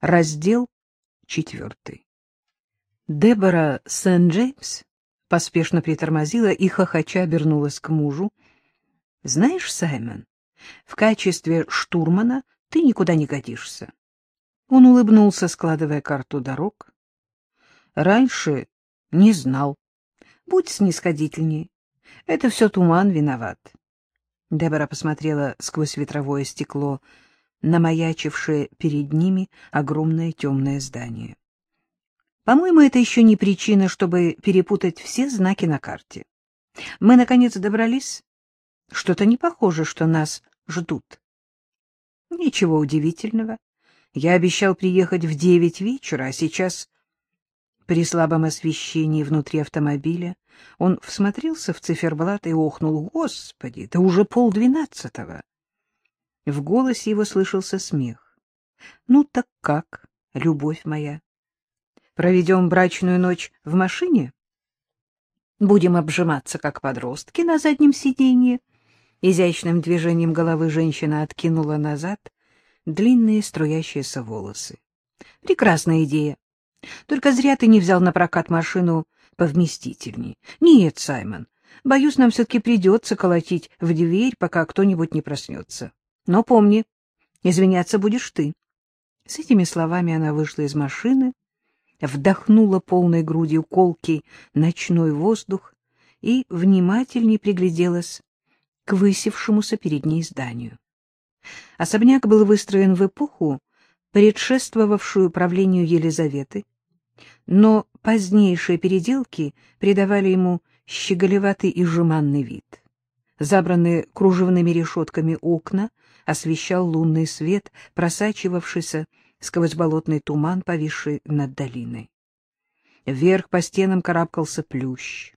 Раздел четвертый. Дебора Сент-Джеймс поспешно притормозила и хохоча обернулась к мужу. — Знаешь, Саймон, в качестве штурмана ты никуда не годишься. Он улыбнулся, складывая карту дорог. — Раньше не знал. Будь снисходительней. Это все туман виноват. Дебора посмотрела сквозь ветровое стекло на маячившее перед ними огромное темное здание. По-моему, это еще не причина, чтобы перепутать все знаки на карте. Мы, наконец, добрались. Что-то не похоже, что нас ждут. Ничего удивительного. Я обещал приехать в девять вечера, а сейчас при слабом освещении внутри автомобиля он всмотрелся в циферблат и охнул. «Господи, это уже полдвенадцатого!» В голосе его слышался смех. «Ну так как, любовь моя? Проведем брачную ночь в машине? Будем обжиматься, как подростки, на заднем сиденье?» Изящным движением головы женщина откинула назад длинные струящиеся волосы. «Прекрасная идея. Только зря ты не взял на прокат машину повместительней. Нет, Саймон, боюсь, нам все-таки придется колотить в дверь, пока кто-нибудь не проснется. Но помни, извиняться будешь ты. С этими словами она вышла из машины, вдохнула полной грудью колкий ночной воздух и внимательней пригляделась к высевшемуся перед ней зданию. Особняк был выстроен в эпоху, предшествовавшую правлению Елизаветы, но позднейшие переделки придавали ему щеголеватый и жеманный вид. Забранные кружевными решетками окна освещал лунный свет, просачивавшийся сквозь болотный туман, повисший над долиной. Вверх по стенам карабкался плющ.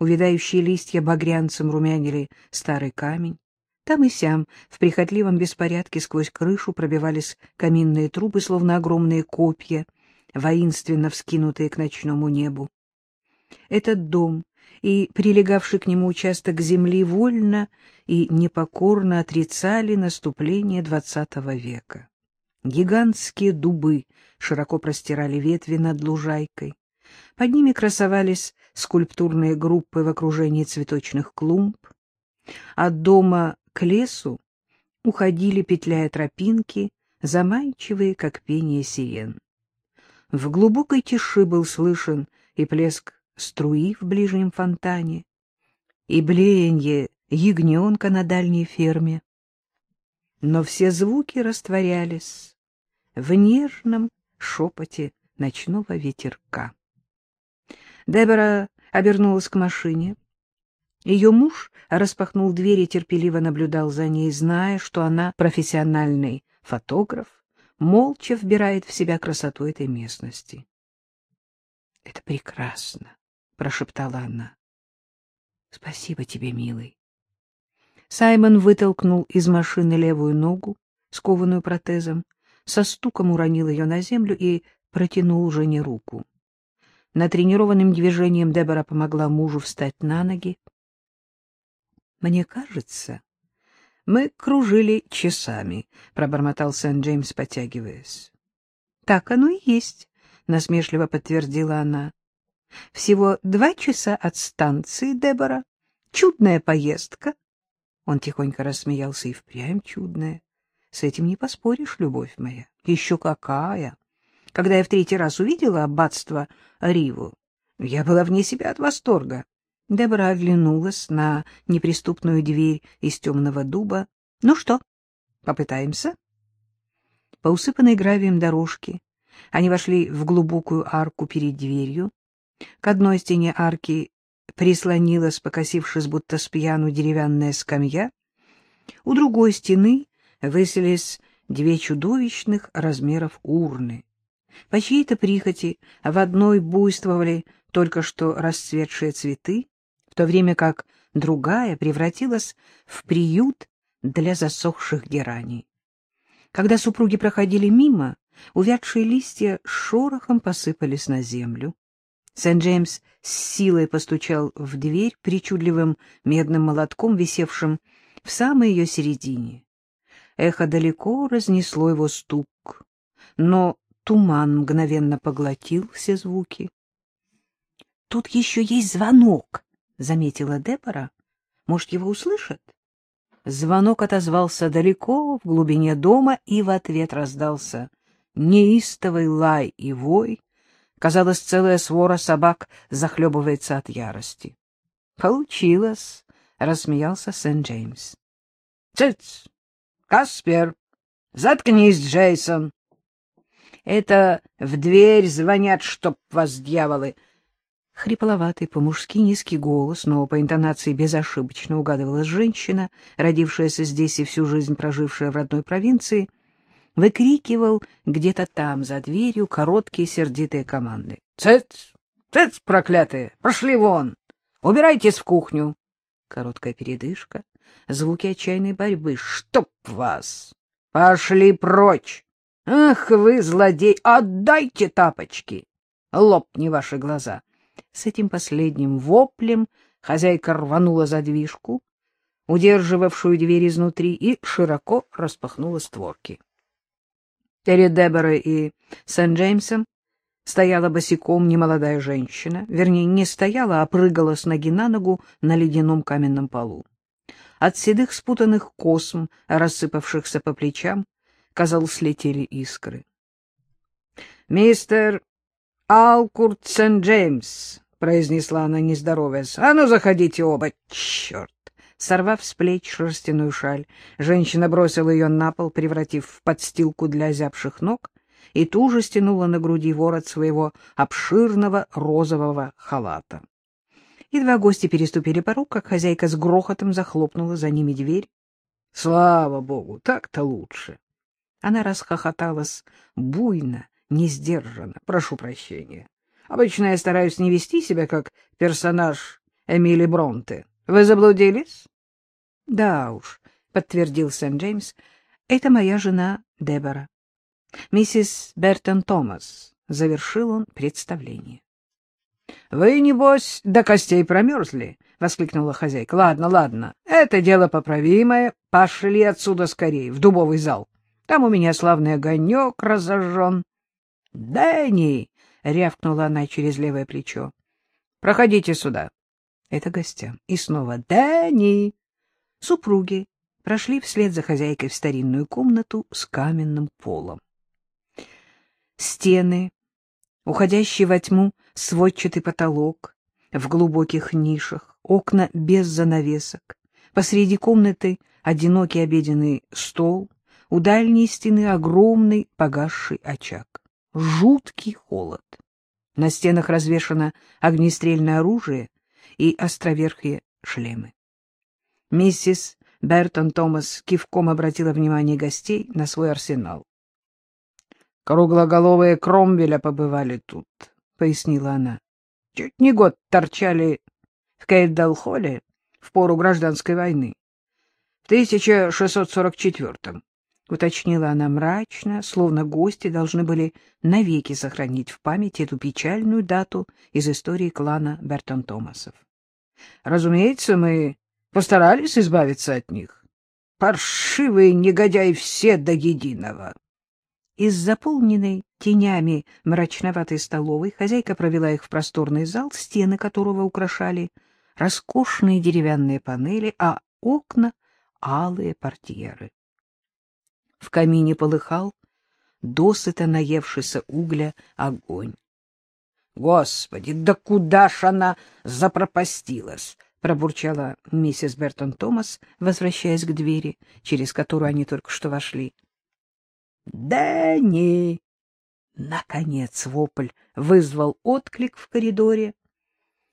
Увядающие листья багрянцем румянили старый камень. Там и сям, в прихотливом беспорядке сквозь крышу пробивались каминные трубы, словно огромные копья, воинственно вскинутые к ночному небу. Этот дом и прилегавший к нему участок земли вольно и непокорно отрицали наступление двадцатого века. Гигантские дубы широко простирали ветви над лужайкой. Под ними красовались скульптурные группы в окружении цветочных клумб. От дома к лесу уходили, петляя тропинки, заманчивые, как пение сирен. В глубокой тиши был слышен и плеск струи в ближнем фонтане, и блеяние ягненка на дальней ферме. Но все звуки растворялись в нежном шепоте ночного ветерка. Дебора обернулась к машине. Ее муж распахнул дверь и терпеливо наблюдал за ней, зная, что она профессиональный фотограф, молча вбирает в себя красоту этой местности. — Это прекрасно, — прошептала она. — Спасибо тебе, милый. Саймон вытолкнул из машины левую ногу, скованную протезом, со стуком уронил ее на землю и протянул жене руку. Натренированным движением Дебора помогла мужу встать на ноги. Мне кажется, мы кружили часами, — пробормотал Сент-Джеймс, потягиваясь. — Так оно и есть, — насмешливо подтвердила она. — Всего два часа от станции, Дебора. Чудная поездка. Он тихонько рассмеялся и впрямь чудная. С этим не поспоришь, любовь моя. Еще какая! Когда я в третий раз увидела аббатство Риву, я была вне себя от восторга. Дебора оглянулась на неприступную дверь из темного дуба. — Ну что, попытаемся? По усыпанной гравием дорожке они вошли в глубокую арку перед дверью. К одной стене арки прислонилась, покосившись будто с пьяну, деревянная скамья. У другой стены выселись две чудовищных размеров урны. По чьей-то прихоти в одной буйствовали только что расцветшие цветы, в то время как другая превратилась в приют для засохших гераний. Когда супруги проходили мимо, увядшие листья шорохом посыпались на землю. Сент-Джеймс с силой постучал в дверь причудливым медным молотком, висевшим в самой ее середине. Эхо далеко разнесло его стук, но Туман мгновенно поглотил все звуки. — Тут еще есть звонок, — заметила Дебора. — Может, его услышат? Звонок отозвался далеко, в глубине дома, и в ответ раздался неистовый лай и вой. Казалось, целая свора собак захлебывается от ярости. — Получилось, — рассмеялся Сент-Джеймс. — Цыц! Каспер! Заткнись, Джейсон! — Это в дверь звонят, чтоб вас, дьяволы! Хрипловатый, по-мужски низкий голос, но по интонации безошибочно угадывалась женщина, родившаяся здесь и всю жизнь прожившая в родной провинции, выкрикивал где-то там, за дверью, короткие сердитые команды. — Цец! Цец, проклятые! Пошли вон! Убирайтесь в кухню! Короткая передышка, звуки отчаянной борьбы. Чтоб вас! Пошли прочь! Ах вы, злодей! Отдайте тапочки! Лопни ваши глаза! С этим последним воплем хозяйка рванула задвижку, удерживавшую дверь изнутри, и широко распахнула створки. Перед Деборой и Сент-Джеймсом стояла босиком немолодая женщина, вернее, не стояла, а прыгала с ноги на ногу на ледяном каменном полу. От седых спутанных косм, рассыпавшихся по плечам, казалось, летели искры. — Мистер Алкурт Сент-Джеймс, — произнесла она, не здороваясь, — а ну, заходите оба, черт! Сорвав с плеч шерстяную шаль, женщина бросила ее на пол, превратив в подстилку для зябших ног, и туже стянула на груди ворот своего обширного розового халата. Едва гости переступили порог, как хозяйка с грохотом захлопнула за ними дверь. — Слава богу, так-то лучше! Она расхохоталась буйно, несдержанно. Прошу прощения. Обычно я стараюсь не вести себя как персонаж Эмили Бронте. Вы заблудились? — Да уж, — подтвердил Сент-Джеймс. — Это моя жена Дебора. Миссис Бертон Томас. Завершил он представление. — Вы, небось, до костей промерзли? — воскликнула хозяйка. — Ладно, ладно, это дело поправимое. Пошли отсюда скорее, в дубовый зал. Там у меня славный огонек разожжен. — Дэнни! — рявкнула она через левое плечо. — Проходите сюда. Это гостям. И снова «Дэнни!» Супруги прошли вслед за хозяйкой в старинную комнату с каменным полом. Стены, уходящий во тьму сводчатый потолок, в глубоких нишах, окна без занавесок, посреди комнаты одинокий обеденный стол, у дальней стены огромный погасший очаг. Жуткий холод. На стенах развешано огнестрельное оружие и островерхие шлемы. Миссис Бертон Томас кивком обратила внимание гостей на свой арсенал. — Круглоголовые Кромвеля побывали тут, — пояснила она. — Чуть не год торчали в Кейдалхолле в пору гражданской войны. В 1644-м уточнила она мрачно, словно гости должны были навеки сохранить в памяти эту печальную дату из истории клана Бертон Томасов. Разумеется, мы постарались избавиться от них. Паршивые негодяи все до единого. Из заполненной тенями мрачноватой столовой хозяйка провела их в просторный зал, стены которого украшали роскошные деревянные панели, а окна — алые портьеры. В камине полыхал досыта наевшийся угля огонь. — Господи, да куда ж она запропастилась? — пробурчала миссис Бертон Томас, возвращаясь к двери, через которую они только что вошли. — Дэнни! Наконец вопль вызвал отклик в коридоре.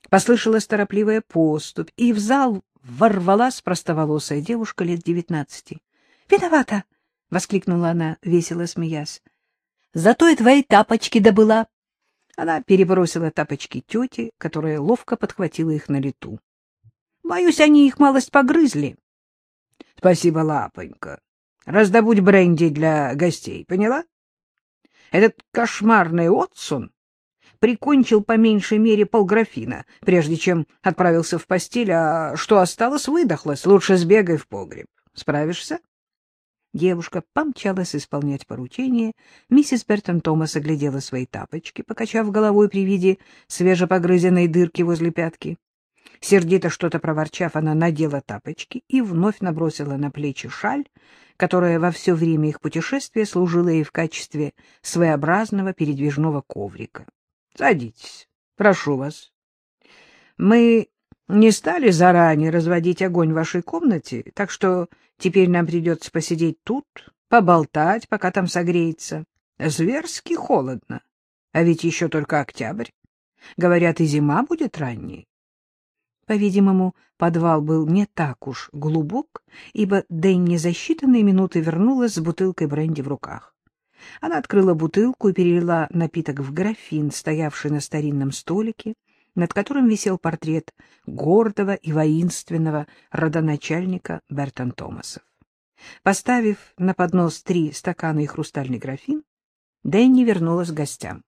Послышалась торопливая поступь, и в зал ворвалась простоволосая девушка лет девятнадцати. — Виновата! — воскликнула она, весело смеясь. — Зато и твои тапочки добыла. Она перебросила тапочки тете, которая ловко подхватила их на лету. — Боюсь, они их малость погрызли. — Спасибо, лапонька. Раздобудь бренди для гостей, поняла? Этот кошмарный Отсон прикончил по меньшей мере полграфина, прежде чем отправился в постель, а что осталось, выдохлось. Лучше сбегай в погреб. Справишься? Девушка помчалась исполнять поручение. Миссис Бертон Томас оглядела свои тапочки, покачав головой при виде свежепогрызенной дырки возле пятки. Сердито что-то проворчав, она надела тапочки и вновь набросила на плечи шаль, которая во все время их путешествия служила ей в качестве своеобразного передвижного коврика. — Садитесь, прошу вас. Мы не стали заранее разводить огонь в вашей комнате, так что теперь нам придется посидеть тут, поболтать, пока там согреется. Зверски холодно, а ведь еще только октябрь. Говорят, и зима будет ранней. По-видимому, подвал был не так уж глубок, ибо Дэнни за считанные минуты вернулась с бутылкой бренди в руках. Она открыла бутылку и перелила напиток в графин, стоявший на старинном столике, над которым висел портрет гордого и воинственного родоначальника Бертон Томасов. Поставив на поднос три стакана и хрустальный графин, Дэнни вернулась к гостям.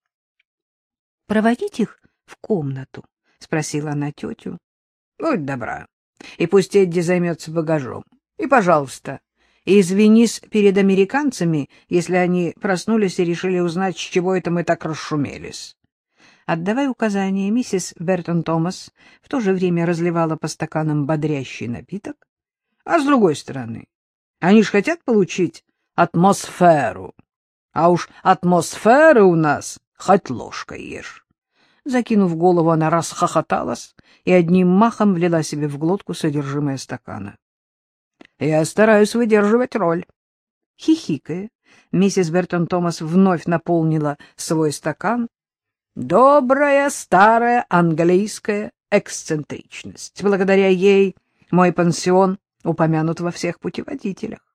— Проводить их в комнату? — спросила она тетю. Будь добра. И пусть Эдди займется багажом. И, пожалуйста, извинись перед американцами, если они проснулись и решили узнать, с чего это мы так расшумелись. Отдавая указания, миссис Бертон Томас в то же время разливала по стаканам бодрящий напиток. А с другой стороны, они ж хотят получить атмосферу. А уж атмосферы у нас хоть ложкой ешь. Закинув голову, она расхохоталась и одним махом влила себе в глотку содержимое стакана. — Я стараюсь выдерживать роль. Хихикая, миссис Бертон Томас вновь наполнила свой стакан. Добрая старая английская эксцентричность. Благодаря ей мой пансион упомянут во всех путеводителях.